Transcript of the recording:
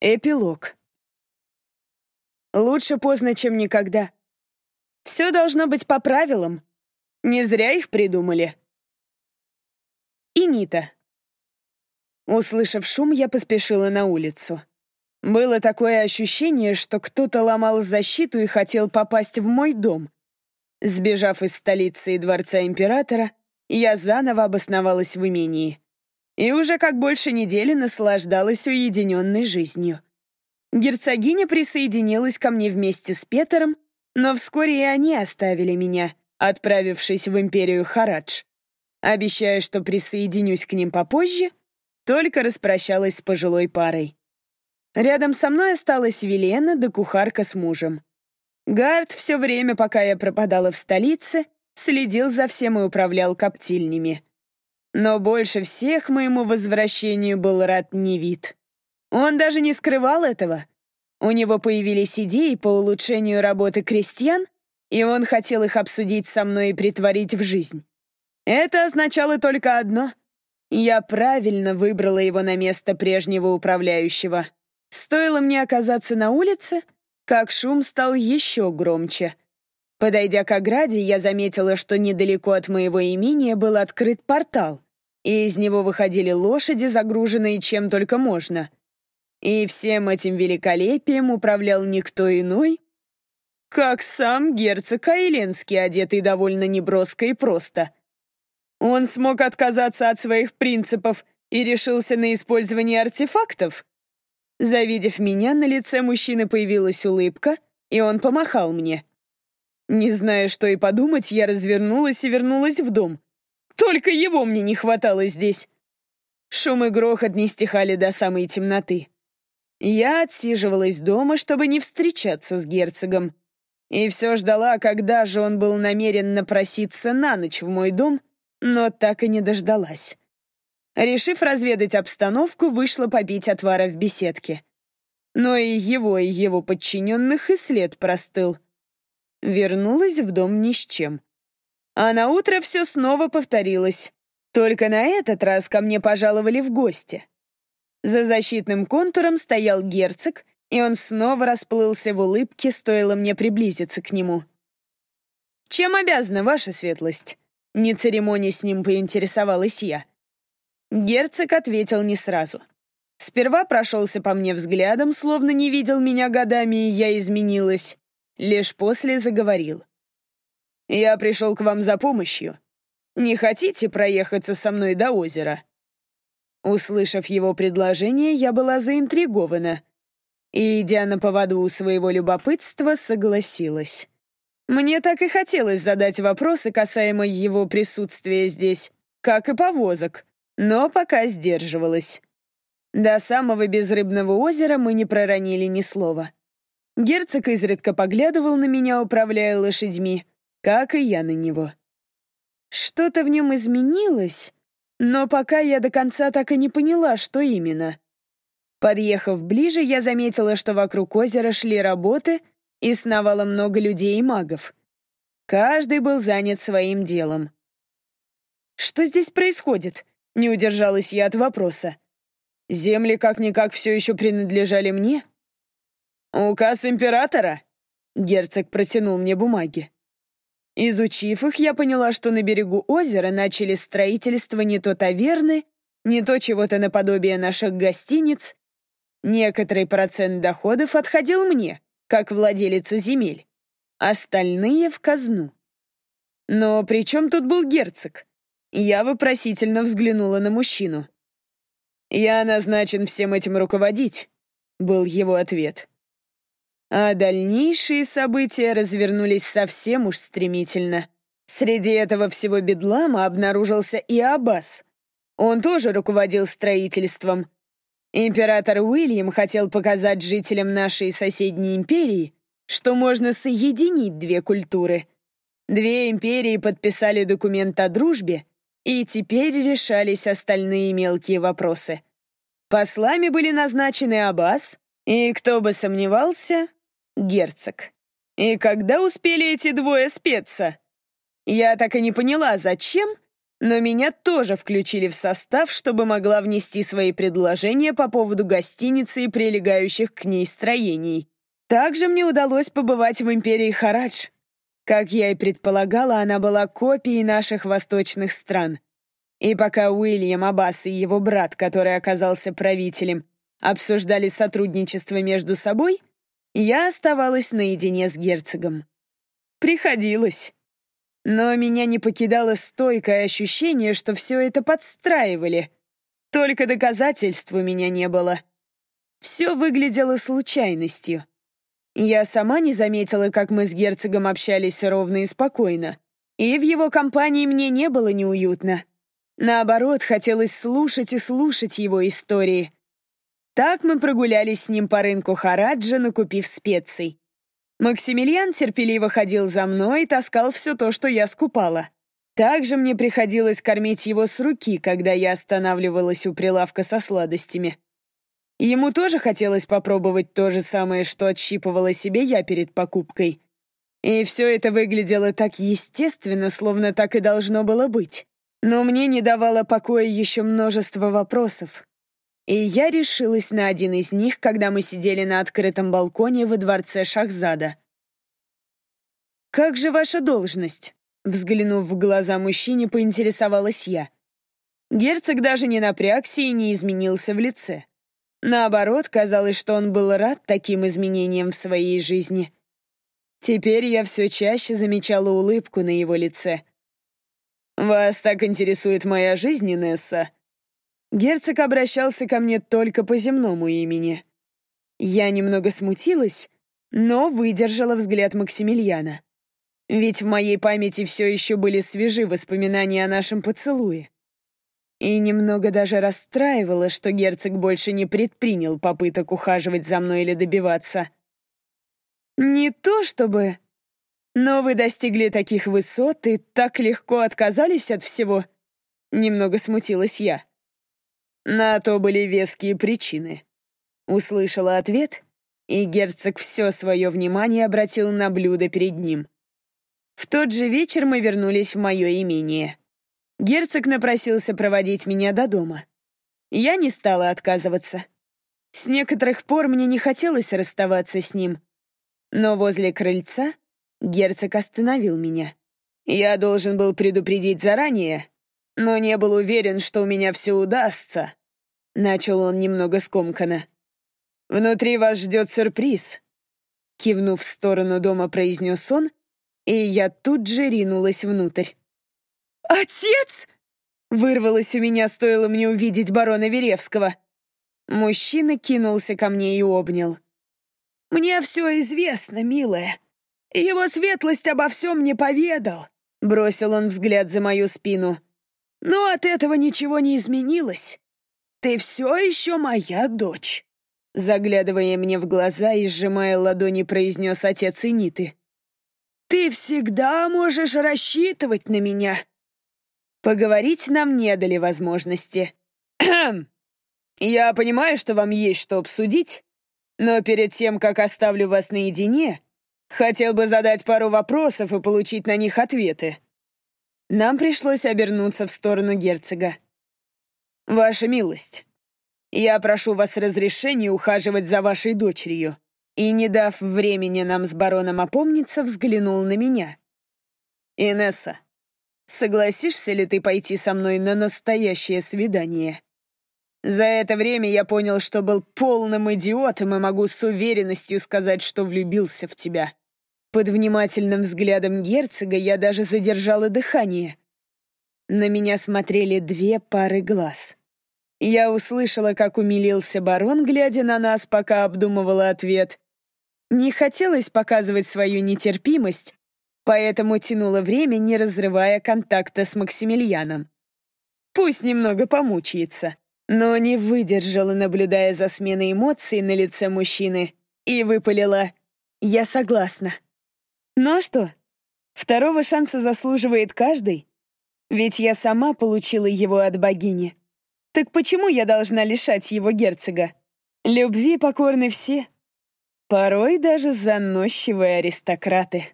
Эпилог. Лучше поздно, чем никогда. Все должно быть по правилам. Не зря их придумали. И Нита. Услышав шум, я поспешила на улицу. Было такое ощущение, что кто-то ломал защиту и хотел попасть в мой дом. Сбежав из столицы и дворца императора, я заново обосновалась в имении и уже как больше недели наслаждалась уединенной жизнью. Герцогиня присоединилась ко мне вместе с Петером, но вскоре и они оставили меня, отправившись в империю Харадж. Обещая, что присоединюсь к ним попозже, только распрощалась с пожилой парой. Рядом со мной осталась Велена да кухарка с мужем. Гард все время, пока я пропадала в столице, следил за всем и управлял коптильнями. Но больше всех моему возвращению был рад Невид. Он даже не скрывал этого. У него появились идеи по улучшению работы крестьян, и он хотел их обсудить со мной и притворить в жизнь. Это означало только одно. Я правильно выбрала его на место прежнего управляющего. Стоило мне оказаться на улице, как шум стал еще громче. Подойдя к ограде, я заметила, что недалеко от моего имения был открыт портал, и из него выходили лошади, загруженные чем только можно. И всем этим великолепием управлял никто иной, как сам герцог Айленский, одетый довольно неброско и просто. Он смог отказаться от своих принципов и решился на использование артефактов. Завидев меня, на лице мужчины появилась улыбка, и он помахал мне. Не зная, что и подумать, я развернулась и вернулась в дом. Только его мне не хватало здесь. Шум и грохот не стихали до самой темноты. Я отсиживалась дома, чтобы не встречаться с герцогом. И все ждала, когда же он был намерен напроситься на ночь в мой дом, но так и не дождалась. Решив разведать обстановку, вышла попить отвара в беседке. Но и его, и его подчиненных и след простыл. Вернулась в дом ни с чем. А на утро все снова повторилось. Только на этот раз ко мне пожаловали в гости. За защитным контуром стоял герцог, и он снова расплылся в улыбке, стоило мне приблизиться к нему. «Чем обязана ваша светлость?» Не церемонясь с ним поинтересовалась я. Герцог ответил не сразу. Сперва прошелся по мне взглядом, словно не видел меня годами, и я изменилась. Лишь после заговорил. Я пришел к вам за помощью. Не хотите проехаться со мной до озера?» Услышав его предложение, я была заинтригована. И, идя на поводу у своего любопытства, согласилась. Мне так и хотелось задать вопросы касаемо его присутствия здесь, как и повозок, но пока сдерживалась. До самого безрыбного озера мы не проронили ни слова. Герцог изредка поглядывал на меня, управляя лошадьми, как и я на него. Что-то в нем изменилось, но пока я до конца так и не поняла, что именно. Подъехав ближе, я заметила, что вокруг озера шли работы и сновало много людей и магов. Каждый был занят своим делом. «Что здесь происходит?» — не удержалась я от вопроса. «Земли как-никак все еще принадлежали мне?» «Указ императора?» — герцог протянул мне бумаги. Изучив их, я поняла, что на берегу озера начали строительство не то таверны, не то чего-то наподобие наших гостиниц. Некоторый процент доходов отходил мне, как владелица земель, остальные — в казну. Но при чем тут был герцог? Я вопросительно взглянула на мужчину. «Я назначен всем этим руководить», — был его ответ. А дальнейшие события развернулись совсем уж стремительно. Среди этого всего бедлама обнаружился и Аббас. Он тоже руководил строительством. Император Уильям хотел показать жителям нашей соседней империи, что можно соединить две культуры. Две империи подписали документ о дружбе, и теперь решались остальные мелкие вопросы. Послами были назначены Аббас, и, кто бы сомневался, герцог. И когда успели эти двое спеться? Я так и не поняла, зачем, Но меня тоже включили в состав, чтобы могла внести свои предложения по поводу гостиницы и прилегающих к ней строений. Также мне удалось побывать в империи Харадж. Как я и предполагала, она была копией наших восточных стран. И пока Уильям Аббас и его брат, который оказался правителем, обсуждали сотрудничество между собой, я оставалась наедине с герцогом. Приходилось. Но меня не покидало стойкое ощущение, что все это подстраивали. Только доказательств у меня не было. Все выглядело случайностью. Я сама не заметила, как мы с герцогом общались ровно и спокойно. И в его компании мне не было неуютно. Наоборот, хотелось слушать и слушать его истории. Так мы прогулялись с ним по рынку Хараджа, накупив специй. Максимилиан терпеливо ходил за мной и таскал все то, что я скупала. Также мне приходилось кормить его с руки, когда я останавливалась у прилавка со сладостями. Ему тоже хотелось попробовать то же самое, что отщипывала себе я перед покупкой. И все это выглядело так естественно, словно так и должно было быть. Но мне не давало покоя еще множество вопросов. И я решилась на один из них, когда мы сидели на открытом балконе во дворце Шахзада. «Как же ваша должность?» Взглянув в глаза мужчине, поинтересовалась я. Герцог даже не напрягся и не изменился в лице. Наоборот, казалось, что он был рад таким изменениям в своей жизни. Теперь я все чаще замечала улыбку на его лице. «Вас так интересует моя жизнь, Инесса?» Герцог обращался ко мне только по земному имени. Я немного смутилась, но выдержала взгляд Максимилиана. Ведь в моей памяти все еще были свежи воспоминания о нашем поцелуе. И немного даже расстраивало, что герцог больше не предпринял попыток ухаживать за мной или добиваться. Не то чтобы... Но вы достигли таких высот и так легко отказались от всего. Немного смутилась я. На то были веские причины. Услышала ответ, и герцог все свое внимание обратил на блюдо перед ним. В тот же вечер мы вернулись в мое имение. Герцог напросился проводить меня до дома. Я не стала отказываться. С некоторых пор мне не хотелось расставаться с ним. Но возле крыльца герцог остановил меня. Я должен был предупредить заранее, но не был уверен, что у меня все удастся. Начал он немного скомканно. «Внутри вас ждет сюрприз», — кивнув в сторону дома, произнес он, и я тут же ринулась внутрь. «Отец!» — вырвалось у меня, стоило мне увидеть барона Веревского. Мужчина кинулся ко мне и обнял. «Мне все известно, милая. Его светлость обо всем не поведал», — бросил он взгляд за мою спину. Но от этого ничего не изменилось. Ты все еще моя дочь. Заглядывая мне в глаза и сжимая ладони, произнес отец Иниты. Ты всегда можешь рассчитывать на меня. Поговорить нам не дали возможности. Я понимаю, что вам есть что обсудить, но перед тем, как оставлю вас наедине, хотел бы задать пару вопросов и получить на них ответы. Нам пришлось обернуться в сторону герцога. «Ваша милость, я прошу вас разрешения ухаживать за вашей дочерью». И, не дав времени нам с бароном опомниться, взглянул на меня. «Инесса, согласишься ли ты пойти со мной на настоящее свидание?» За это время я понял, что был полным идиотом и могу с уверенностью сказать, что влюбился в тебя. Под внимательным взглядом герцога я даже задержала дыхание. На меня смотрели две пары глаз. Я услышала, как умилился барон, глядя на нас, пока обдумывала ответ. Не хотелось показывать свою нетерпимость, поэтому тянула время, не разрывая контакта с Максимилианом. Пусть немного помучается, но не выдержала, наблюдая за сменой эмоций на лице мужчины, и выпалила «Я согласна». Ну а что? Второго шанса заслуживает каждый. Ведь я сама получила его от богини. Так почему я должна лишать его герцога? Любви покорны все. Порой даже заносчивые аристократы.